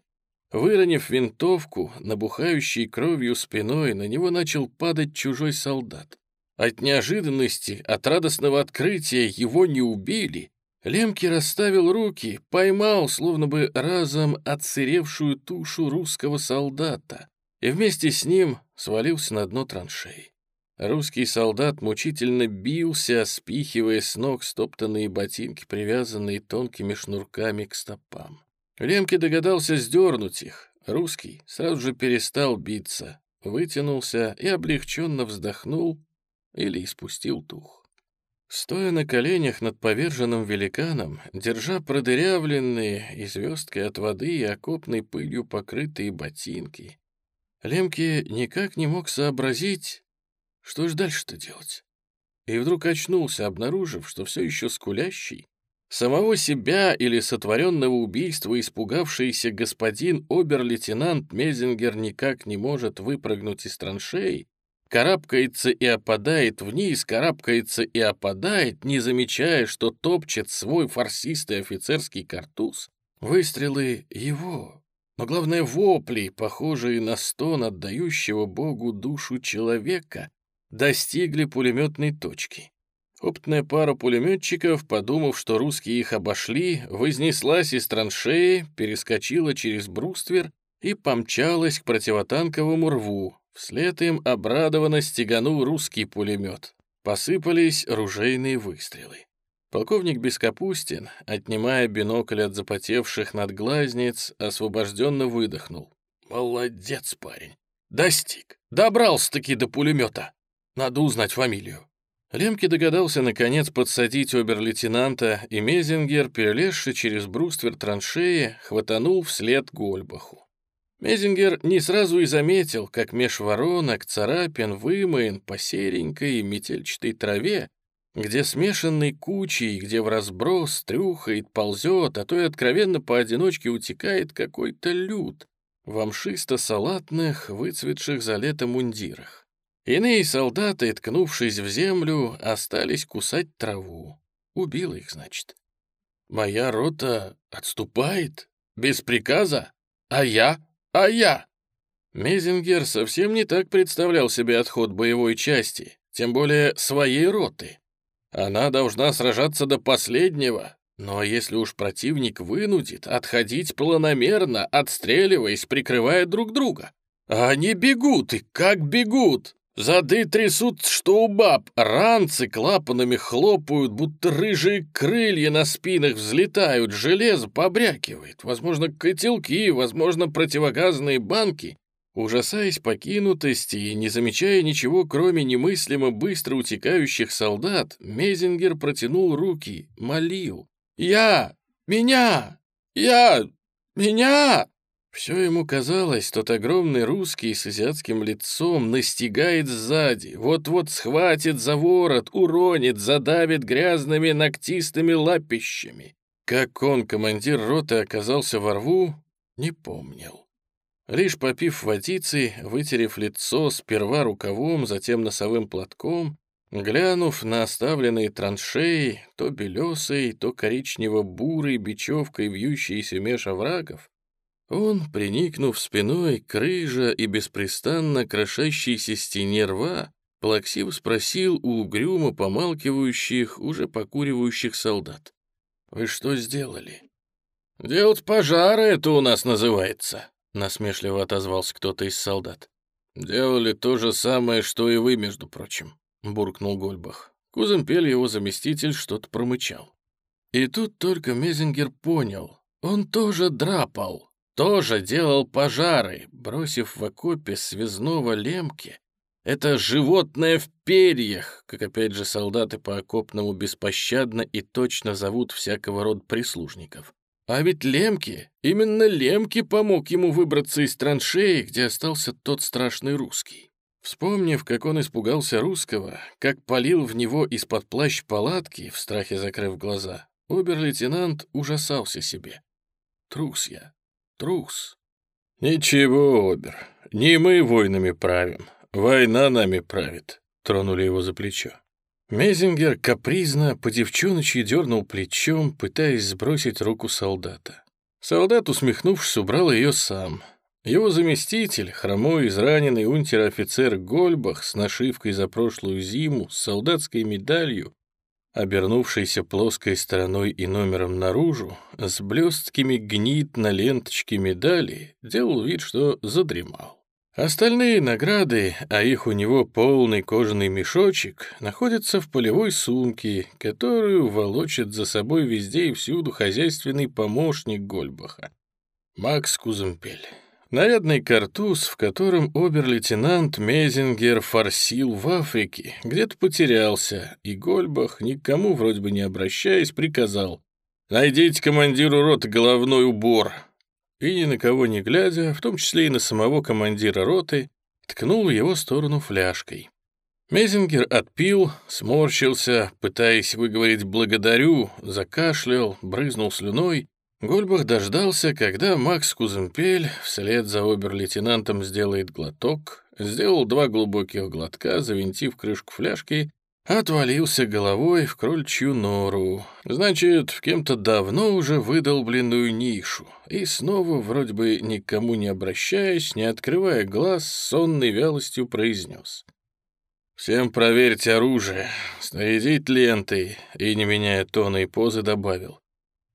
Выронив винтовку, набухающей кровью спиной, на него начал падать чужой солдат. От неожиданности, от радостного открытия его не убили. Лемки расставил руки, поймал, словно бы разом отсыревшую тушу русского солдата, и вместе с ним свалился на дно траншеи. Русский солдат мучительно бился, спихивая с ног стоптанные ботинки, привязанные тонкими шнурками к стопам. Лемке догадался сдернуть их. Русский сразу же перестал биться, вытянулся и облегченно вздохнул или испустил дух. Стоя на коленях над поверженным великаном, держа продырявленные и звездкой от воды и окопной пылью покрытые ботинки, Лемке никак не мог сообразить, что ж дальше-то делать. И вдруг очнулся, обнаружив, что все еще скулящий, Самого себя или сотворенного убийства испугавшийся господин обер-лейтенант Мезингер никак не может выпрыгнуть из траншеи, карабкается и опадает вниз, карабкается и опадает, не замечая, что топчет свой фарсистый офицерский картуз. Выстрелы его, но главное вопли, похожие на стон отдающего Богу душу человека, достигли пулеметной точки. Опытная пара пулеметчиков, подумав, что русские их обошли, вознеслась из траншеи, перескочила через бруствер и помчалась к противотанковому рву. Вслед им обрадованно стеганул русский пулемет. Посыпались ружейные выстрелы. Полковник Бескапустин, отнимая бинокль от запотевших надглазниц, освобожденно выдохнул. «Молодец, парень! Достиг! Добрался-таки до пулемета! Надо узнать фамилию!» Лемке догадался, наконец, подсадить обер-лейтенанта, и Мезингер, перелезший через бруствер траншеи, хватанул вслед Гольбаху. Мезингер не сразу и заметил, как меж воронок, царапин, вымоин по серенькой метельчатой траве, где смешанный кучей, где в разброс трюхает, ползет, а то и откровенно поодиночке утекает какой-то люд в амшисто-салатных, выцветших за лето мундирах. Иные солдаты, ткнувшись в землю, остались кусать траву. Убила их, значит. Моя рота отступает? Без приказа? А я? А я? Мезингер совсем не так представлял себе отход боевой части, тем более своей роты. Она должна сражаться до последнего, но если уж противник вынудит, отходить планомерно, отстреливаясь, прикрывая друг друга. А они бегут, и как бегут! Зады трясут, что у баб, ранцы клапанами хлопают, будто рыжие крылья на спинах взлетают, железо побрякивает, возможно, котелки, возможно, противогазные банки. Ужасаясь покинутости и не замечая ничего, кроме немыслимо быстро утекающих солдат, Мезингер протянул руки, молил. «Я! Меня! Я! Меня!» Все ему казалось, тот огромный русский с азиатским лицом настигает сзади, вот-вот схватит за ворот, уронит, задавит грязными ногтистыми лапищами. Как он, командир роты, оказался во рву, не помнил. Лишь попив водицы, вытерев лицо сперва рукавом, затем носовым платком, глянув на оставленные траншеи, то белесой, то коричнево-бурой бечевкой вьющиеся меж оврагов, он, приникнув спиной к рыжа и беспрестанно крошащейся стене рва, плаксиво спросил у угрюмо помалкивающих, уже покуривающих солдат. «Вы что сделали?» «Делать пожары это у нас называется», — насмешливо отозвался кто-то из солдат. «Делали то же самое, что и вы, между прочим», — буркнул Гольбах. Куземпель, его заместитель, что-то промычал. И тут только Мезингер понял, он тоже драпал тоже делал пожары, бросив в окопе связного лемки. Это животное в перьях, как опять же солдаты по окопному беспощадно и точно зовут всякого рода прислужников. А ведь Лемки, именно Лемки помог ему выбраться из траншеи, где остался тот страшный русский. Вспомнив, как он испугался русского, как полил в него из-под плащ палатки, в страхе закрыв глаза, обер-лейтенант ужасался себе. Трус я, трус. «Ничего, Обер, не мы войнами правим, война нами правит», — тронули его за плечо. Мезингер капризно по девчоночи дернул плечом, пытаясь сбросить руку солдата. Солдат, усмехнувшись, убрал ее сам. Его заместитель, хромой израненный унтер-офицер Гольбах с нашивкой за прошлую зиму, с солдатской медалью, обернувшийся плоской стороной и номером наружу, с блесткими гнит на ленточке медали, делал вид, что задремал. Остальные награды, а их у него полный кожаный мешочек, находятся в полевой сумке, которую волочит за собой везде и всюду хозяйственный помощник Гольбаха. Макс Куземпель. Нарядный картуз, в котором обер-лейтенант Мезингер форсил в Африке, где-то потерялся, и Гольбах, никому вроде бы не обращаясь, приказал «Найдите командиру роты головной убор». И ни на кого не глядя, в том числе и на самого командира роты, ткнул в его сторону фляжкой. Мезингер отпил, сморщился, пытаясь выговорить «благодарю», закашлял, брызнул слюной Гольбах дождался, когда Макс Куземпель вслед за обер-лейтенантом сделает глоток, сделал два глубоких глотка, завинтив крышку фляжки, отвалился головой в крольчью нору. Значит, в кем-то давно уже выдолбленную нишу. И снова, вроде бы никому не обращаясь, не открывая глаз, сонной вялостью произнес. «Всем проверьте оружие, снарядить лентой», и, не меняя тона и позы, добавил.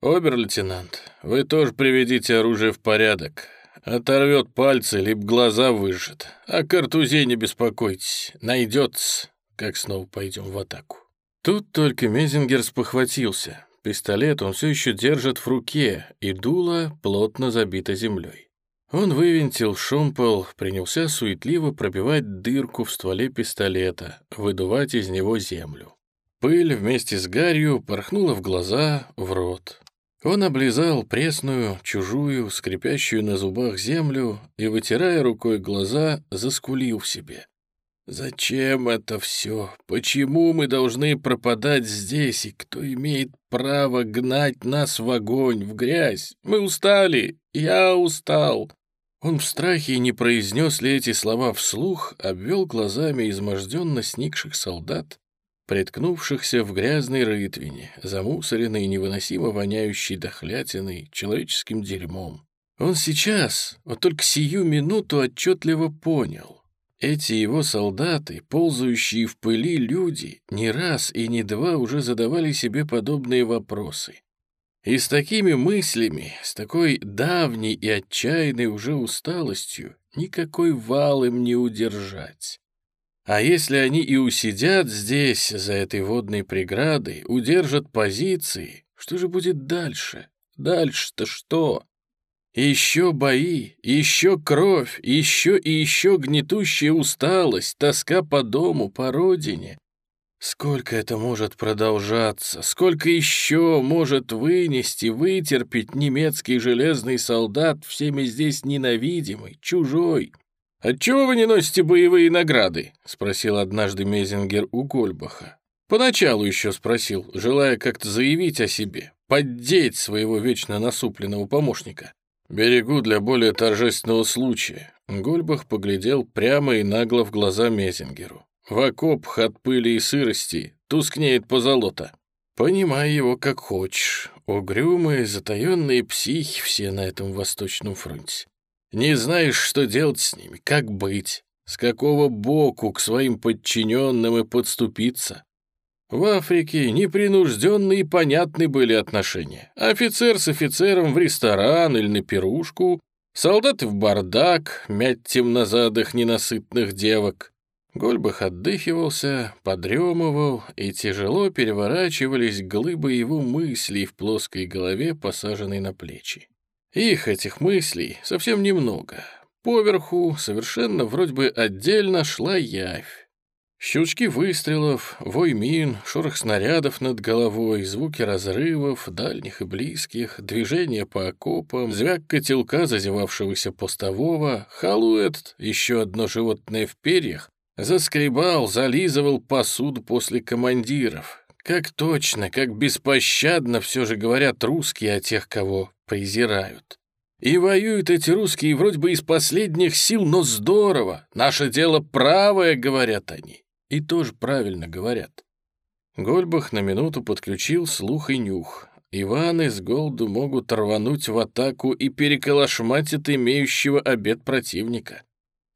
«Обер-лейтенант, вы тоже приведите оружие в порядок. Оторвет пальцы, либо глаза выжжет. О картузе не беспокойтесь, найдется, как снова пойдем в атаку». Тут только Мезингер спохватился. Пистолет он все еще держит в руке, и дуло плотно забито землей. Он вывинтил шомпол, принялся суетливо пробивать дырку в стволе пистолета, выдувать из него землю. Пыль вместе с гарью порхнула в глаза, в рот. Он облизал пресную, чужую, скрипящую на зубах землю и, вытирая рукой глаза, заскулил в себе. «Зачем это все? Почему мы должны пропадать здесь, и кто имеет право гнать нас в огонь, в грязь? Мы устали, я устал». Он в страхе не произнес ли эти слова вслух, обвел глазами изможденно сникших солдат приткнувшихся в грязной рытвине, замусоренной и невыносимо воняющей дохлятиной, человеческим дерьмом. Он сейчас, вот только сию минуту отчетливо понял. Эти его солдаты, ползающие в пыли люди, не раз и не два уже задавали себе подобные вопросы. И с такими мыслями, с такой давней и отчаянной уже усталостью, никакой вал им не удержать. А если они и усидят здесь, за этой водной преградой, удержат позиции, что же будет дальше? Дальше-то что? Еще бои, еще кровь, еще и еще гнетущая усталость, тоска по дому, по родине. Сколько это может продолжаться? Сколько еще может вынести, вытерпеть немецкий железный солдат, всеми здесь ненавидимый, чужой, «Отчего вы не носите боевые награды?» — спросил однажды Мезингер у Гольбаха. Поначалу еще спросил, желая как-то заявить о себе, поддеть своего вечно насупленного помощника. «Берегу для более торжественного случая». Гольбах поглядел прямо и нагло в глаза Мезингеру. «В окопах от пыли и сырости тускнеет позолота». «Понимай его как хочешь. Угрюмые, затаенные психи все на этом Восточном фронте. Не знаешь, что делать с ними, как быть, с какого боку к своим подчиненным и подступиться. В Африке непринужденные и понятны были отношения. Офицер с офицером в ресторан или на пирушку, солдаты в бардак, мять темнозадых ненасытных девок. Гольбах отдыхивался, подремывал, и тяжело переворачивались глыбы его мыслей в плоской голове, посаженной на плечи. Их, этих мыслей, совсем немного. Поверху, совершенно вроде бы отдельно, шла явь. Щелчки выстрелов, вой мин, шорох снарядов над головой, звуки разрывов, дальних и близких, движение по окопам, звяк котелка зазевавшегося постового, халуэт, еще одно животное в перьях, заскребал, зализывал посуду после командиров, как точно, как беспощадно все же говорят русские о тех, кого презирают. И воюют эти русские вроде бы из последних сил, но здорово. Наше дело правое, говорят они. И тоже правильно говорят. Гольбах на минуту подключил слух и нюх. Иваны с голоду могут рвануть в атаку и переколошматят имеющего обед противника.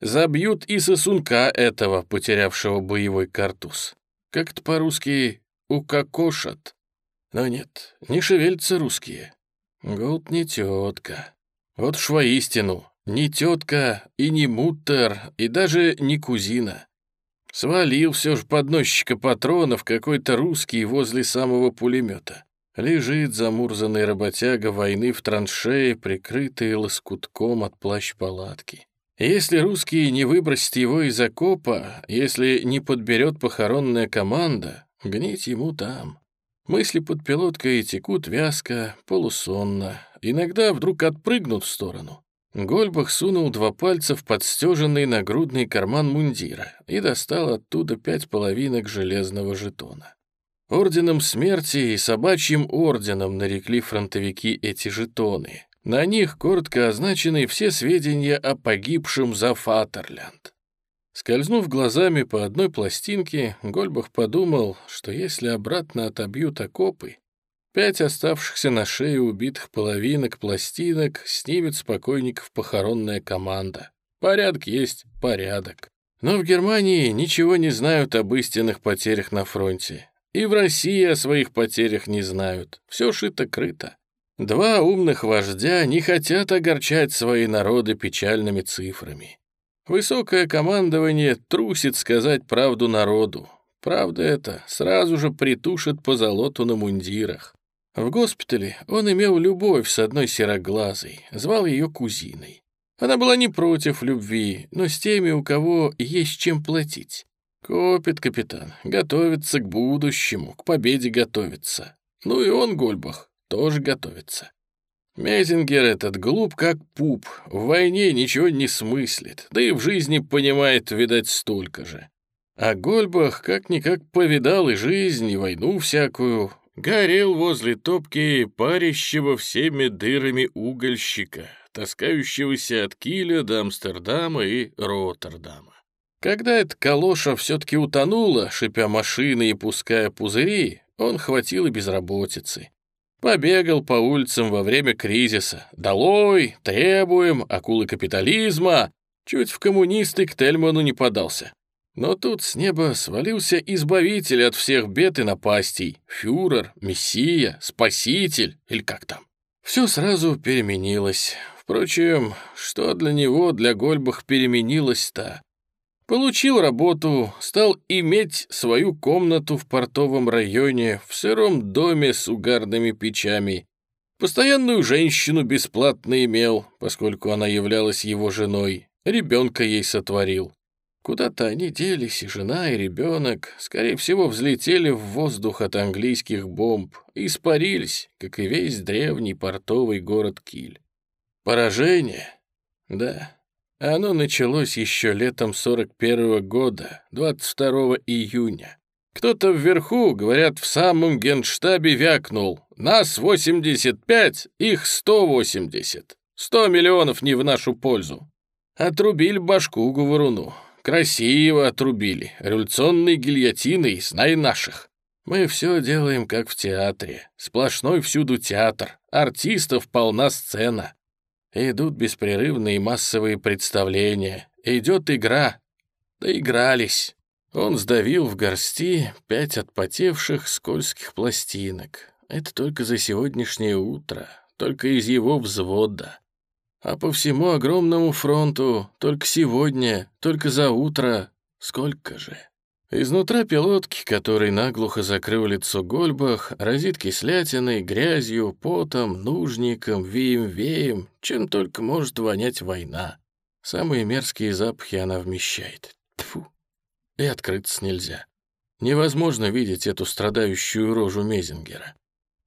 Забьют и сосунка этого, потерявшего боевой картуз. Как-то по-русски «укокошат». Но нет, не шевельцы русские. Голд не тетка. Вот уж воистину, не тетка и не муттер, и даже не кузина. Свалил все ж подносчика патронов какой-то русский возле самого пулемета. Лежит замурзанный работяга войны в траншее, прикрытый лоскутком от плащ-палатки. Если русский не выбросит его из окопа, если не подберет похоронная команда, гнить ему там. Мысли под пилоткой текут вязко, полусонно. Иногда вдруг отпрыгнут в сторону. Гольбах сунул два пальца в подстеженный нагрудный карман мундира и достал оттуда пять половинок железного жетона. Орденом смерти и собачьим орденом нарекли фронтовики эти жетоны. На них коротко означены все сведения о погибшем за Фатерлянд. Скользнув глазами по одной пластинке, Гольбах подумал, что если обратно отобьют окопы, Пять оставшихся на шее убитых половинок пластинок снимет с покойников похоронная команда. Порядок есть порядок. Но в Германии ничего не знают об истинных потерях на фронте. И в России о своих потерях не знают. Все шито-крыто. Два умных вождя не хотят огорчать свои народы печальными цифрами. Высокое командование трусит сказать правду народу. Правда это сразу же притушит по золоту на мундирах. В госпитале он имел любовь с одной сероглазой, звал ее кузиной. Она была не против любви, но с теми, у кого есть чем платить. Копит капитан, готовится к будущему, к победе готовится. Ну и он, Гольбах, тоже готовится. Мезингер этот глуп как пуп, в войне ничего не смыслит, да и в жизни понимает, видать, столько же. А Гольбах как-никак повидал и жизнь, и войну всякую, горел возле топки парящего всеми дырами угольщика, таскающегося от Киля до Амстердама и Роттердама. Когда эта калоша все-таки утонула, шипя машины и пуская пузыри, он хватил и безработицы. Побегал по улицам во время кризиса. «Долой! Требуем! Акулы капитализма!» Чуть в коммунисты к Тельману не подался. Но тут с неба свалился избавитель от всех бед и напастей. Фюрер, мессия, спаситель, или как там. Все сразу переменилось. Впрочем, что для него, для Гольбах, переменилось-то? Получил работу, стал иметь свою комнату в портовом районе, в сыром доме с угарными печами. Постоянную женщину бесплатно имел, поскольку она являлась его женой. Ребенка ей сотворил. Куда-то они делись, и жена, и ребенок, скорее всего, взлетели в воздух от английских бомб и испарились, как и весь древний портовый город Киль. Поражение? Да. Оно началось еще летом 41 -го года, 22 июня. Кто-то вверху, говорят, в самом генштабе вякнул. Нас 85, их 180. 100 миллионов не в нашу пользу. Отрубили башку говоруну. Красиво отрубили, революционной гильотиной, знай наших. Мы все делаем, как в театре. Сплошной всюду театр. Артистов полна сцена. Идут беспрерывные массовые представления. Идет игра. Доигрались. Он сдавил в горсти пять отпотевших скользких пластинок. Это только за сегодняшнее утро, только из его взвода. А по всему огромному фронту только сегодня, только за утро. Сколько же? Изнутра пилотки, который наглухо закрыл лицо Гольбах, разит кислятиной, грязью, потом, нужником, веем-веем, чем только может вонять война. Самые мерзкие запахи она вмещает. Тфу. И открыться нельзя. Невозможно видеть эту страдающую рожу Мезингера.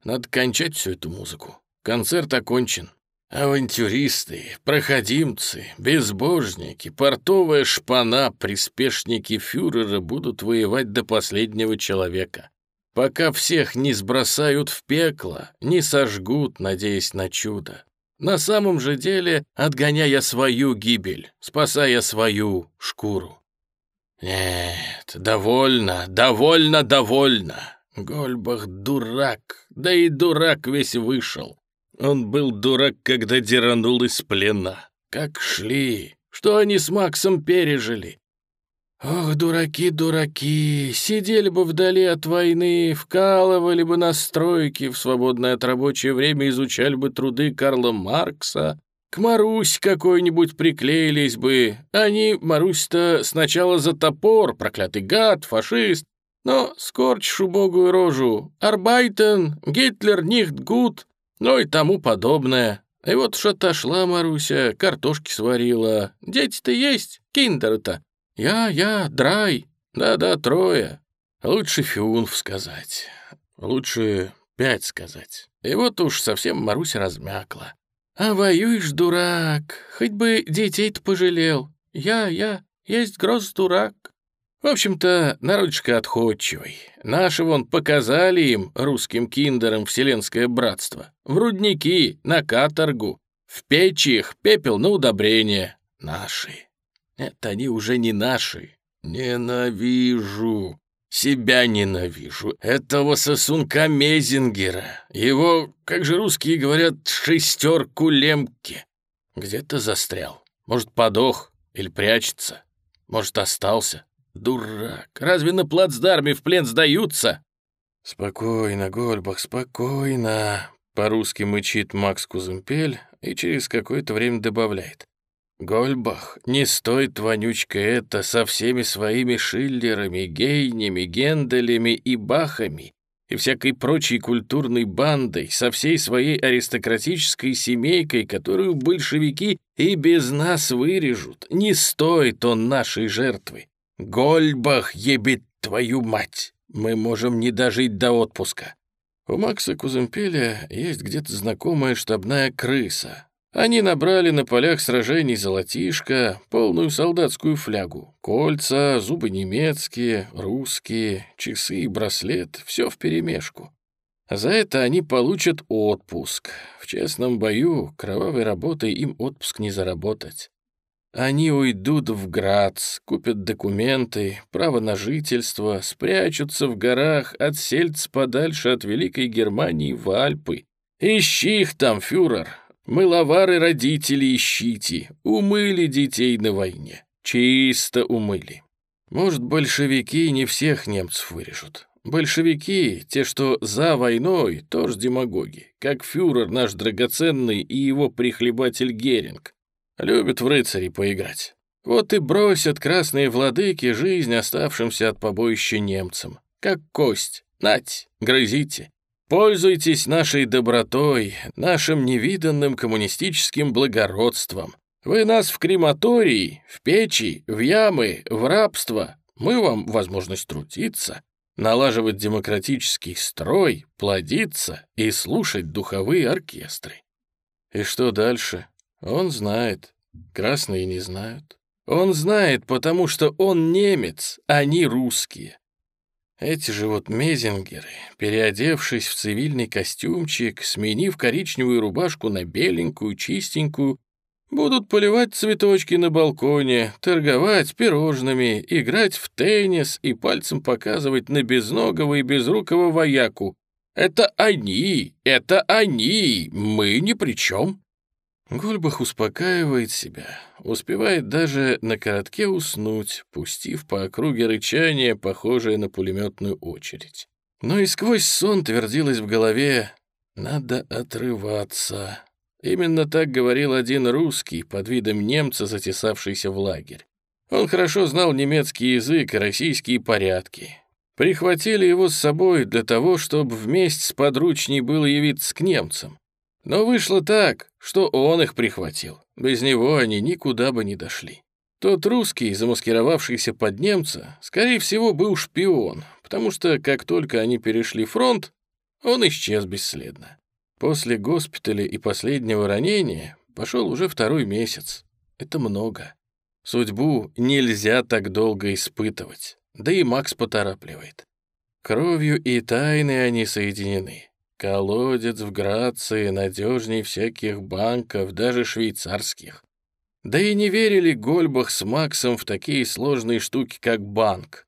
Надо кончать всю эту музыку. Концерт окончен. Авантюристы, проходимцы, безбожники, портовая шпана, приспешники фюрера будут воевать до последнего человека. Пока всех не сбросают в пекло, не сожгут, надеясь на чудо. На самом же деле, отгоняя свою гибель, спасая свою шкуру. Нет, довольно, довольно, довольно. Гольбах дурак, да и дурак весь вышел. Он был дурак, когда деранул из плена. Как шли, что они с Максом пережили. Ох, дураки, дураки, сидели бы вдали от войны, вкалывали бы на стройке, в свободное от рабочее время изучали бы труды Карла Маркса, к Марусь какой-нибудь приклеились бы. Они, Марусь-то, сначала за топор, проклятый гад, фашист, но скорчишь убогую рожу. Арбайтен, Гитлер, нихт гуд, ну и тому подобное. И вот уж отошла Маруся, картошки сварила. Дети-то есть, киндеры-то. Я, я, драй. Да-да, трое. Лучше фюнф сказать. Лучше пять сказать. И вот уж совсем Маруся размякла. А воюешь, дурак, хоть бы детей-то пожалел. Я, я, есть гроз дурак. В общем-то, народишко отходчивый. Наши вон показали им, русским киндерам, вселенское братство. В рудники, на каторгу. В печи их пепел на удобрение. Наши. Это они уже не наши. Ненавижу. Себя ненавижу. Этого сосунка Мезингера. Его, как же русские говорят, шестерку лемки. Где-то застрял. Может, подох или прячется. Может, остался. Дурак, разве на плацдарме в плен сдаются? Спокойно, Гольбах, спокойно. По-русски мычит Макс Кузымпель и через какое-то время добавляет. Гольбах, не стоит, вонючка, это со всеми своими Шиллерами, Гейнями, Генделями и Бахами и всякой прочей культурной бандой, со всей своей аристократической семейкой, которую большевики и без нас вырежут. Не стоит он нашей жертвы. Гольбах ебет твою мать! Мы можем не дожить до отпуска. У Макса Куземпеля есть где-то знакомая штабная крыса. Они набрали на полях сражений золотишко, полную солдатскую флягу, кольца, зубы немецкие, русские, часы и браслет, все вперемешку. За это они получат отпуск. В честном бою кровавой работой им отпуск не заработать. Они уйдут в Грац, купят документы, право на жительство, спрячутся в горах, отсельцы подальше от Великой Германии в Альпы. Ищи их там, фюрер. Мыловары родители ищите. Умыли детей на войне. Чисто умыли. Может, большевики не всех немцев вырежут. Большевики, те, что за войной, тоже демагоги, как фюрер наш драгоценный и его прихлебатель Геринг. Любят в рыцари поиграть. Вот и бросят красные владыки жизнь оставшимся от побоища немцам. Как кость. Нать, грызите. Пользуйтесь нашей добротой, нашим невиданным коммунистическим благородством. Вы нас в крематории, в печи, в ямы, в рабство. Мы вам возможность трудиться, налаживать демократический строй, плодиться и слушать духовые оркестры. И что дальше? Он знает. Красные не знают. Он знает, потому что он немец, они русские. Эти же вот мезингеры, переодевшись в цивильный костюмчик, сменив коричневую рубашку на беленькую, чистенькую, будут поливать цветочки на балконе, торговать пирожными, играть в теннис и пальцем показывать на безногого и безрукого вояку. Это они, это они, мы ни при чем. Гульбах успокаивает себя, успевает даже на коротке уснуть, пустив по округе рычание, похожее на пулеметную очередь. Но и сквозь сон твердилось в голове «надо отрываться». Именно так говорил один русский под видом немца, затесавшийся в лагерь. Он хорошо знал немецкий язык и российские порядки. Прихватили его с собой для того, чтобы вместе с подручней было явиться к немцам. Но вышло так, что он их прихватил. Без него они никуда бы не дошли. Тот русский, замаскировавшийся под немца, скорее всего, был шпион, потому что как только они перешли фронт, он исчез бесследно. После госпиталя и последнего ранения пошел уже второй месяц. Это много. Судьбу нельзя так долго испытывать, да и Макс поторапливает. Кровью и тайной они соединены. Колодец в Грации надежней всяких банков, даже швейцарских. Да и не верили Гольбах с Максом в такие сложные штуки, как банк.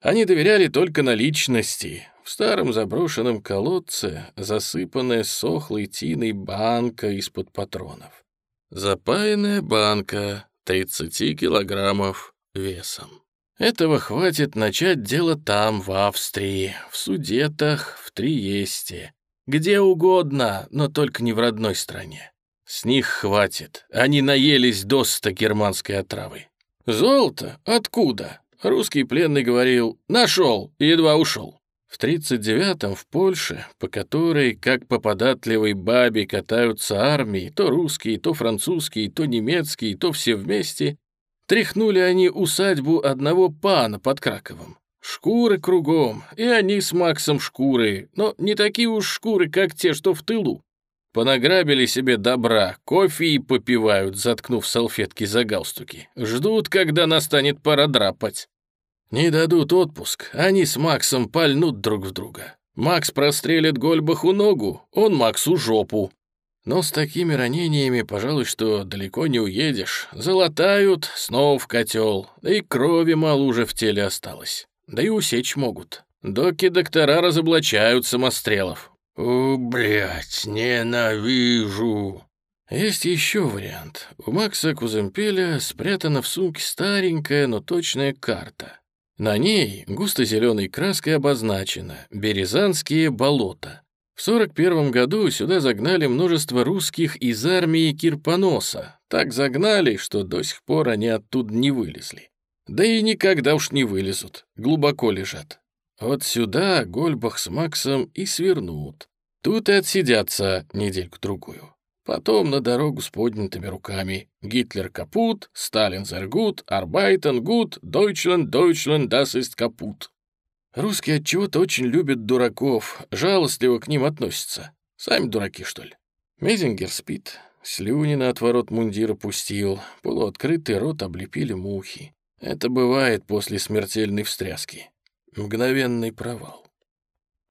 Они доверяли только наличности. в старом заброшенном колодце засыпанная сохлой тиной банка из-под патронов. Запаянная банка 30 килограммов весом. Этого хватит начать дело там, в Австрии, в Судетах, в Триесте, где угодно, но только не в родной стране. С них хватит, они наелись досыта германской отравы. Золото? Откуда? Русский пленный говорил «нашел» едва ушел. В 39-м в Польше, по которой, как по податливой бабе, катаются армии, то русские, то французские, то немецкие, то все вместе, тряхнули они усадьбу одного пана под Краковом. Шкуры кругом, и они с Максом шкуры, но не такие уж шкуры, как те, что в тылу. Понаграбили себе добра, кофе и попивают, заткнув салфетки за галстуки. Ждут, когда настанет пора драпать. Не дадут отпуск, они с Максом пальнут друг в друга. Макс прострелит Гольбаху ногу, он Максу жопу. Но с такими ранениями, пожалуй, что далеко не уедешь. Залатают, снова в котел, да и крови мало уже в теле осталось. Да и усечь могут. Доки-доктора разоблачают самострелов. «О, блядь, ненавижу!» Есть еще вариант. У Макса Куземпеля спрятана в сумке старенькая, но точная карта. На ней густо-зеленой краской обозначено «Березанские болота». В 41 году сюда загнали множество русских из армии Кирпоноса. Так загнали, что до сих пор они оттуда не вылезли. Да и никогда уж не вылезут, глубоко лежат. Вот сюда Гольбах с Максом и свернут. Тут и отсидятся недельку-другую. Потом на дорогу с поднятыми руками. Гитлер капут, Сталин зергут, Арбайтен гуд, Дойчланд, Дойчланд, das ist капут. Русские отчего-то очень любят дураков, жалостливо к ним относятся. Сами дураки, что ли? Мезингер спит, слюни на отворот мундира пустил, полуоткрытый рот облепили мухи. Это бывает после смертельной встряски. Мгновенный провал.